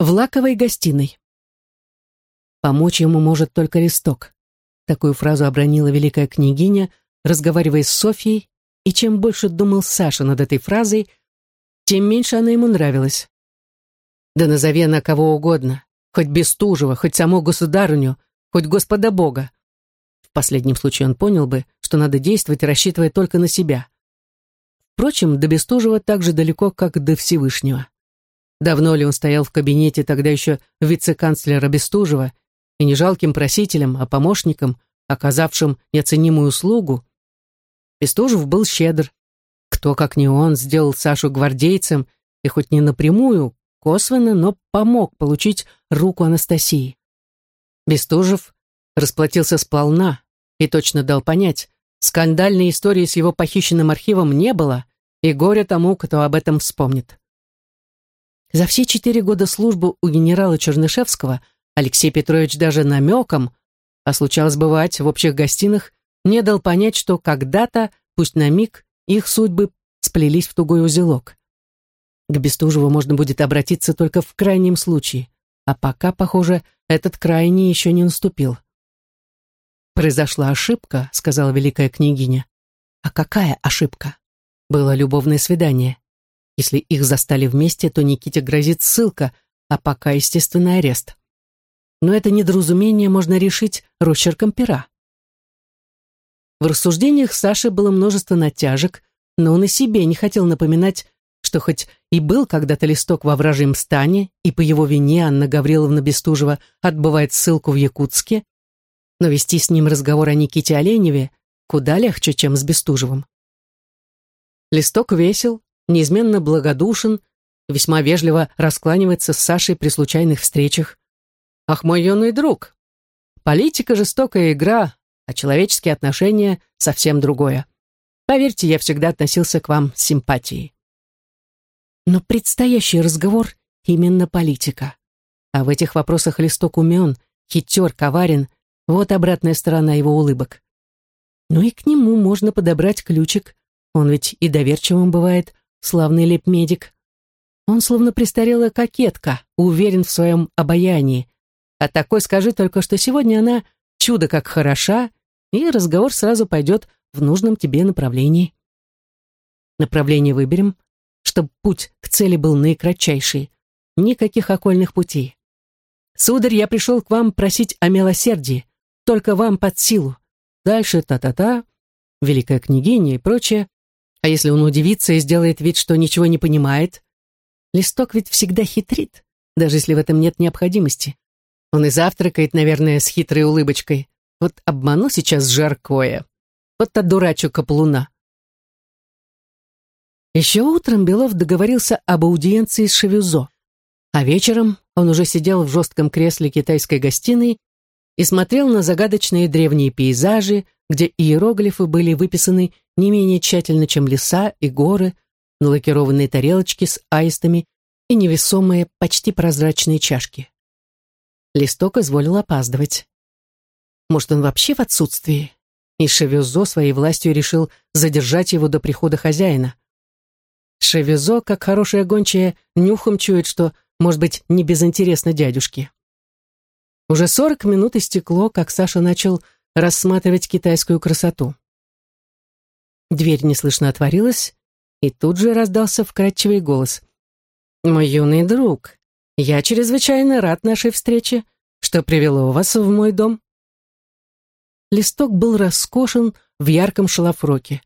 В лаковой гостиной. Помочь ему может только листок. Такую фразу обронила великая княгиня, разговаривая с Софьей, и чем больше думал Саша над этой фразой, тем меньше она ему нравилась. Да назови она кого угодно, хоть Бестужева, хоть саму государыню, хоть Господа Бога. В последнем случае он понял бы, что надо действовать, рассчитывая только на себя. Впрочем, до Бестужева так же далеко, как до Всевышнего. Давно ли он стоял в кабинете тогда еще вице-канцлера Бестужева и не жалким просителем, а помощником, оказавшим неоценимую услугу? Бестужев был щедр. Кто, как не он, сделал Сашу гвардейцем и хоть не напрямую, косвенно, но помог получить руку Анастасии. Бестужев расплатился сполна и точно дал понять, скандальной истории с его похищенным архивом не было, и горе тому, кто об этом вспомнит. За все четыре года службы у генерала Чернышевского Алексей Петрович даже намеком, а случалось бывать в общих гостиных, не дал понять, что когда-то, пусть на миг, их судьбы сплелись в тугой узелок. К Бестужеву можно будет обратиться только в крайнем случае, а пока, похоже, этот крайний еще не наступил. «Произошла ошибка», — сказала великая княгиня. «А какая ошибка?» Было любовное свидание. Если их застали вместе, то Никите грозит ссылка, а пока, естественно, арест. Но это недоразумение можно решить росчерком пера. В рассуждениях Саши было множество натяжек, но он и себе не хотел напоминать, что хоть и был когда-то листок во вражьем стане, и по его вине Анна Гавриловна Бестужева отбывает ссылку в Якутске, но вести с ним разговор о Никите Оленеве куда легче, чем с Бестужевым. Листок весел, неизменно благодушен, весьма вежливо раскланивается с Сашей при случайных встречах. «Ах, мой юный друг! Политика — жестокая игра, а человеческие отношения — совсем другое. Поверьте, я всегда относился к вам с симпатией». Но предстоящий разговор — именно политика. А в этих вопросах листок умен, хитер, коварен, вот обратная сторона его улыбок. Ну и к нему можно подобрать ключик, он ведь и доверчивым бывает, славный лепмедик. Он словно престарелая кокетка, уверен в своем обаянии. А такой скажи только, что сегодня она чудо как хороша, и разговор сразу пойдет в нужном тебе направлении. Направление выберем, чтобы путь к цели был наикратчайший. Никаких окольных путей. Сударь, я пришел к вам просить о милосердии, только вам под силу. Дальше та-та-та, великая княгиня и прочее. А если он удивится и сделает вид, что ничего не понимает? Листок ведь всегда хитрит, даже если в этом нет необходимости. Он и завтракает, наверное, с хитрой улыбочкой. Вот обману сейчас жаркое. Вот та дурачу каплуна. Еще утром Белов договорился об аудиенции с Шевюзо, а вечером он уже сидел в жестком кресле китайской гостиной и смотрел на загадочные древние пейзажи, где иероглифы были выписаны не менее тщательно, чем леса и горы, на лакированные тарелочки с аистами и невесомые, почти прозрачные чашки. Листок изволил опаздывать. Может, он вообще в отсутствии? И Шевюзо своей властью решил задержать его до прихода хозяина. Шевюзо, как хорошая гончая, нюхом чует, что, может быть, не безинтересно дядюшке. Уже сорок минут истекло, как Саша начал рассматривать китайскую красоту. Дверь неслышно отворилась, и тут же раздался вкрадчивый голос. «Мой юный друг, я чрезвычайно рад нашей встрече. Что привело вас в мой дом?» Листок был роскошен в ярком шлафроке.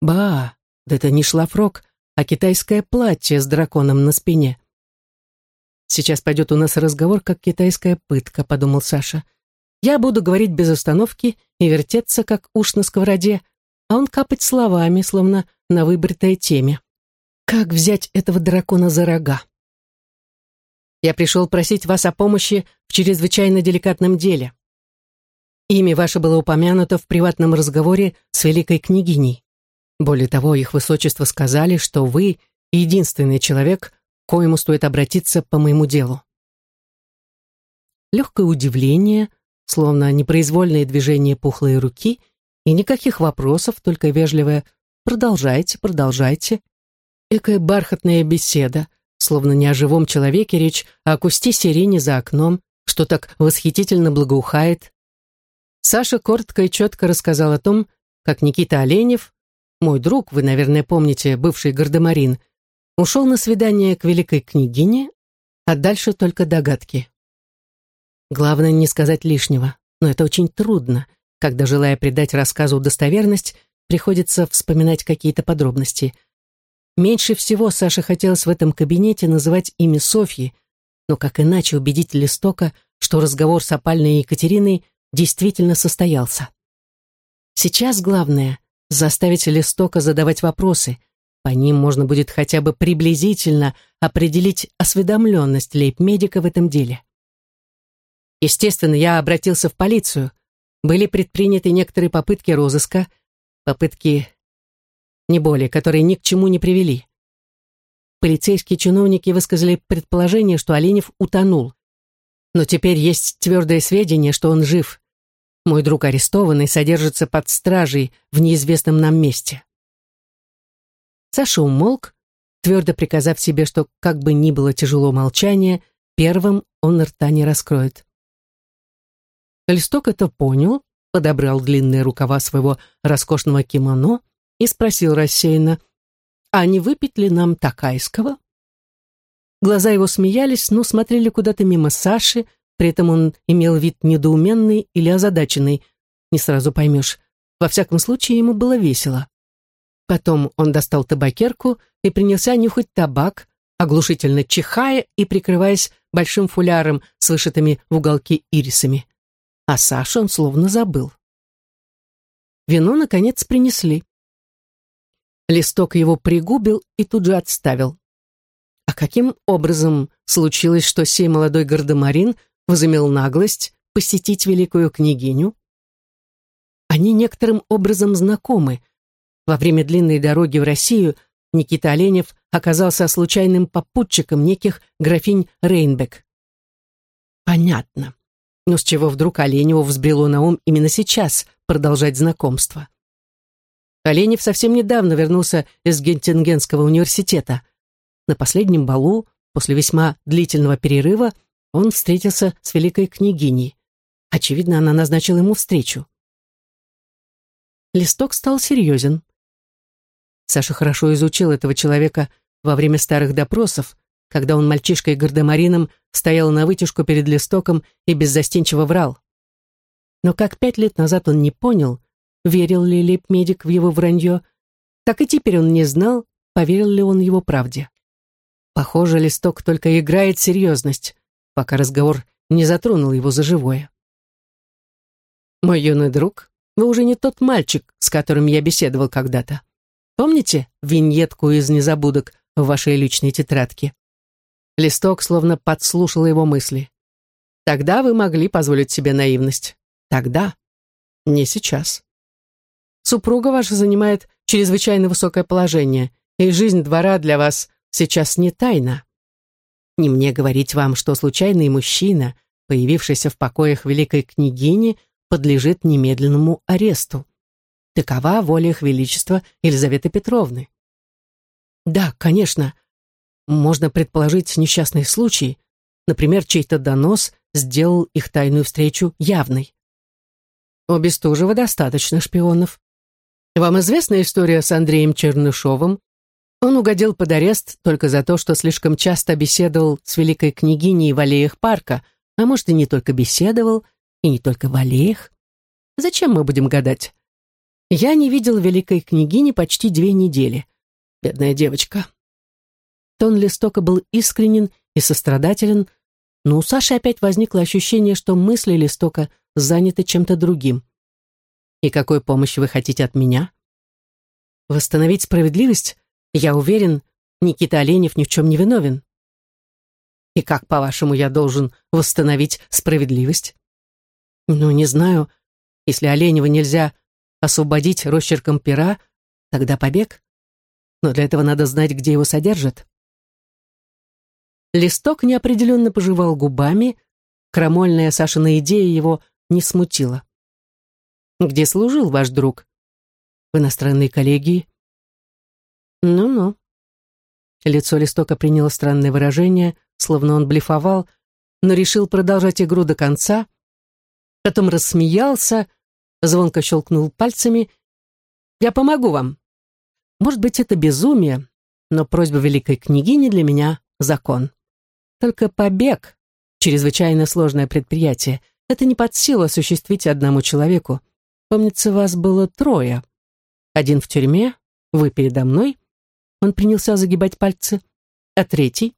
Ба, да это не шлафрок, а китайское платье с драконом на спине. «Сейчас пойдет у нас разговор, как китайская пытка», — подумал Саша. «Я буду говорить без остановки и вертеться, как уж на сковороде, а он капать словами, словно на выбритой теме. Как взять этого дракона за рога? Я пришел просить вас о помощи в чрезвычайно деликатном деле. Имя ваше было упомянуто в приватном разговоре с великой княгиней. Более того, их высочество сказали, что вы единственный человек, коему стоит обратиться по моему делу. Легкое удивление, словно непроизвольное движение пухлой руки, и никаких вопросов, только вежливое «продолжайте, продолжайте». Экая бархатная беседа, словно не о живом человеке речь, а о кусте сирени за окном, что так восхитительно благоухает. Саша коротко и четко рассказал о том, как Никита Оленев, мой друг, вы, наверное, помните, бывший гардемарин, ушел на свидание к великой княгине, а дальше только догадки. Главное не сказать лишнего, но это очень трудно, когда, желая придать рассказу достоверность, приходится вспоминать какие-то подробности. Меньше всего Саше хотелось в этом кабинете называть имя Софьи, но как иначе убедить Листока, что разговор с опальной Екатериной действительно состоялся. Сейчас главное — заставить Листока задавать вопросы. По ним можно будет хотя бы приблизительно определить осведомленность лейб-медика в этом деле. Естественно, я обратился в полицию. Были предприняты некоторые попытки розыска, попытки не более, которые ни к чему не привели. Полицейские чиновники высказали предположение, что Оленев утонул. Но теперь есть твердое сведения, что он жив. Мой друг арестованный содержится под стражей в неизвестном нам месте. Саша умолк, твердо приказав себе, что, как бы ни было тяжело молчание, первым он рта не раскроет. Листок это понял, подобрал длинные рукава своего роскошного кимоно и спросил рассеянно, «А не выпить ли нам такайского?» Глаза его смеялись, но смотрели куда-то мимо Саши, при этом он имел вид недоуменный или озадаченный, не сразу поймешь. Во всяком случае, ему было весело. Потом он достал табакерку и принялся нюхать табак, оглушительно чихая и прикрываясь большим фуляром с вышитыми в уголки ирисами. А Сашу он словно забыл. Вино, наконец, принесли. Листок его пригубил и тут же отставил. А каким образом случилось, что сей молодой гардемарин возымел наглость посетить великую княгиню? Они некоторым образом знакомы. Во время длинной дороги в Россию Никита Оленев оказался случайным попутчиком неких графинь Рейнбек. Понятно. Но с чего вдруг Оленеву взбрело на ум именно сейчас продолжать знакомство? Оленев совсем недавно вернулся из Гентингенского университета. На последнем балу, после весьма длительного перерыва, он встретился с великой княгиней. Очевидно, она назначила ему встречу. Листок стал серьезен. Саша хорошо изучил этого человека во время старых допросов, когда он мальчишкой гардемарином стоял на вытяжку перед листоком и беззастенчиво врал. Но как пять лет назад он не понял, верил ли лейб-медик в его вранье, так и теперь он не знал, поверил ли он его правде. Похоже, листок только играет серьезность, пока разговор не затронул его за живое. «Мой юный друг, вы уже не тот мальчик, с которым я беседовал когда-то. Помните виньетку из незабудок в вашей личной тетрадке?» Листок словно подслушал его мысли. «Тогда вы могли позволить себе наивность. Тогда. Не сейчас. Супруга ваша занимает чрезвычайно высокое положение, и жизнь двора для вас сейчас не тайна. Не мне говорить вам, что случайный мужчина, появившийся в покоях великой княгини, подлежит немедленному аресту. Такова воля их величества Елизаветы Петровны. Да, конечно, можно предположить несчастный случай, например, чей-то донос сделал их тайную встречу явной. У Бестужева достаточно шпионов. Вам известна история с Андреем Чернышовым? Он угодил под арест только за то, что слишком часто беседовал с великой княгиней в аллеях парка, а может и не только беседовал, и не только в аллеях. Зачем мы будем гадать? Я не видел великой княгини почти две недели. Бедная девочка. Тон листока был искренен и сострадателен, но у Саши опять возникло ощущение, что мысли листока заняты чем-то другим. И какой помощи вы хотите от меня? Восстановить справедливость? Я уверен, Никита Оленев ни в чем не виновен. И как, по-вашему, я должен восстановить справедливость? Ну, не знаю. Если Оленева нельзя освободить росчерком пера, тогда побег. Но для этого надо знать, где его содержат. Листок неопределенно пожевал губами, крамольная Сашина идея его не смутила. Где служил ваш друг? В иностранной коллегии. Ну-ну. Лицо листока приняло странное выражение, словно он блефовал, но решил продолжать игру до конца, потом рассмеялся, звонко щелкнул пальцами. «Я помогу вам. Может быть, это безумие, но просьба великой княгини для меня — закон. Только побег — чрезвычайно сложное предприятие. Это не под силу осуществить одному человеку. Помнится, вас было трое. Один в тюрьме, вы передо мной. Он принялся загибать пальцы. А третий?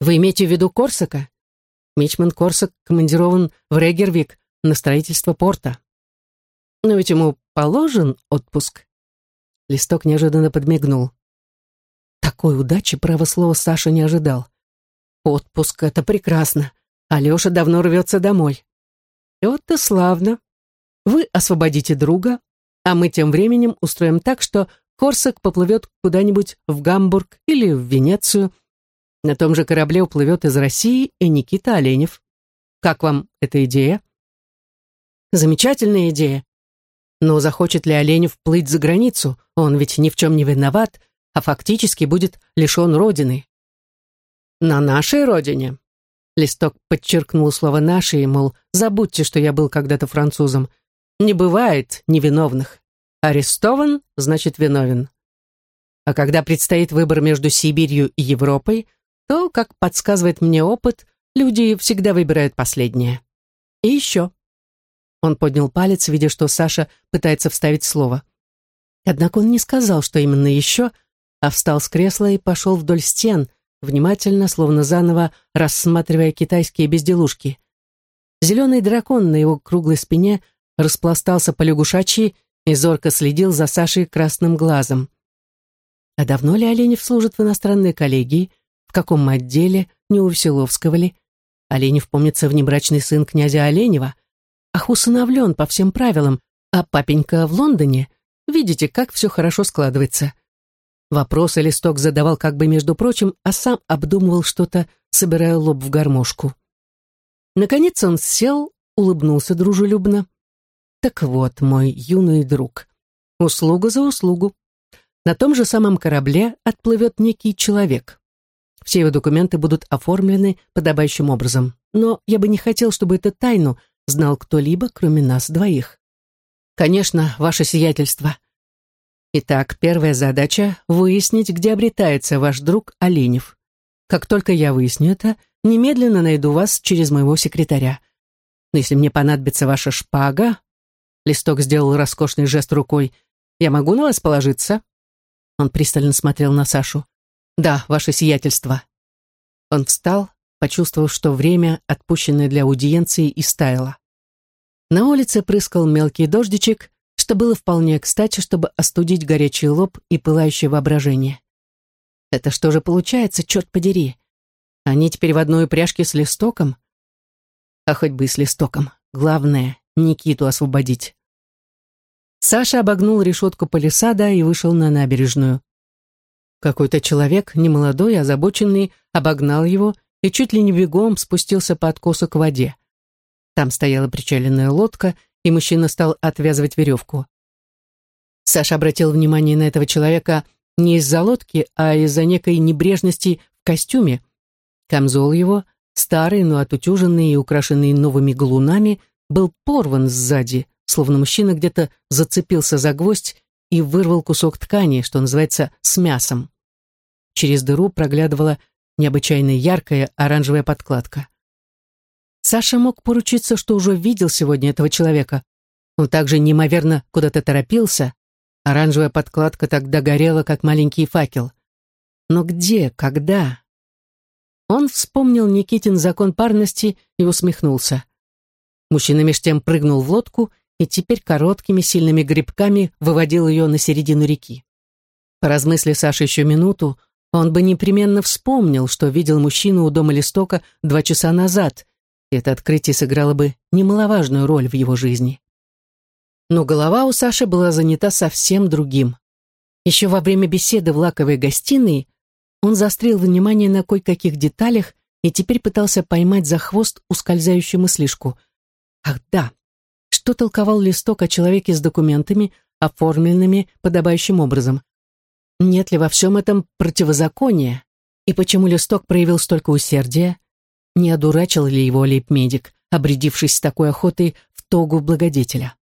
Вы имеете в виду Корсака? Мичман Корсак командирован в Регервик на строительство порта. Но ведь ему положен отпуск. Листок неожиданно подмигнул. Такой удачи, право слово, Саша не ожидал. Отпуск — это прекрасно. Алеша давно рвется домой. Это славно. Вы освободите друга, а мы тем временем устроим так, что Корсак поплывет куда-нибудь в Гамбург или в Венецию. На том же корабле уплывет из России и Никита Оленев. Как вам эта идея? Замечательная идея. Но захочет ли Оленев плыть за границу? Он ведь ни в чем не виноват, а фактически будет лишен родины. На нашей родине. Листок подчеркнул слово «нашей», мол, забудьте, что я был когда-то французом. Не бывает невиновных. Арестован, значит виновен. А когда предстоит выбор между Сибирью и Европой, то, как подсказывает мне опыт, люди всегда выбирают последнее. И еще. Он поднял палец, видя, что Саша пытается вставить слово. Однако он не сказал, что именно еще, а встал с кресла и пошел вдоль стен, внимательно, словно заново рассматривая китайские безделушки. Зеленый дракон на его круглой спине распластался по лягушачьи и зорко следил за Сашей красным глазом. А давно ли Оленев служит в иностранной коллегии? В каком отделе? Не у Веселовского ли? Оленев, помнится, внебрачный сын князя Оленева. Ах, усыновлен по всем правилам, а папенька в Лондоне. Видите, как все хорошо складывается. Вопросы листок задавал как бы между прочим, а сам обдумывал что-то, собирая лоб в гармошку. Наконец он сел, улыбнулся дружелюбно. Так вот, мой юный друг, услуга за услугу. На том же самом корабле отплывет некий человек. Все его документы будут оформлены подобающим образом. Но я бы не хотел, чтобы эту тайну знал кто-либо, кроме нас двоих. Конечно, ваше сиятельство. Итак, первая задача — выяснить, где обретается ваш друг Оленев. Как только я выясню это, немедленно найду вас через моего секретаря. Но если мне понадобится ваша шпага, Листок сделал роскошный жест рукой. «Я могу на вас положиться?» Он пристально смотрел на Сашу. «Да, ваше сиятельство». Он встал, почувствовав, что время, отпущенное для аудиенции, истаяло. На улице прыскал мелкий дождичек, что было вполне кстати, чтобы остудить горячий лоб и пылающее воображение. Это что же получается, черт подери? Они теперь в одной упряжке с листоком? А хоть бы и с листоком. Главное, Никиту освободить. Саша обогнул решетку палисада и вышел на набережную. Какой-то человек, немолодой, озабоченный, обогнал его и чуть ли не бегом спустился по откосу к воде. Там стояла причаленная лодка, и мужчина стал отвязывать веревку. Саша обратил внимание на этого человека не из-за лодки, а из-за некой небрежности в костюме. Камзол его, старый, но отутюженный и украшенный новыми галунами, был порван сзади, словно мужчина где-то зацепился за гвоздь и вырвал кусок ткани, что называется, с мясом. Через дыру проглядывала необычайно яркая оранжевая подкладка. Саша мог поручиться, что уже видел сегодня этого человека. Он также неимоверно куда-то торопился. Оранжевая подкладка тогда горела, как маленький факел. Но где, когда? Он вспомнил Никитин закон парности и усмехнулся. Мужчина меж тем прыгнул в лодку и теперь короткими сильными грибками выводил ее на середину реки. Поразмыслив Саша еще минуту, он бы непременно вспомнил, что видел мужчину у дома Листока два часа назад, это открытие сыграло бы немаловажную роль в его жизни. Но голова у Саши была занята совсем другим. Еще во время беседы в лаковой гостиной он заострил внимание на кое-каких деталях и теперь пытался поймать за хвост ускользающую мыслишку — Ах да, что толковал листок о человеке с документами, оформленными подобающим образом. Нет ли во всем этом противозакония? И почему листок проявил столько усердия? Не одурачил ли его лейб-медик, обрядившись с такой охотой в тогу благодетеля?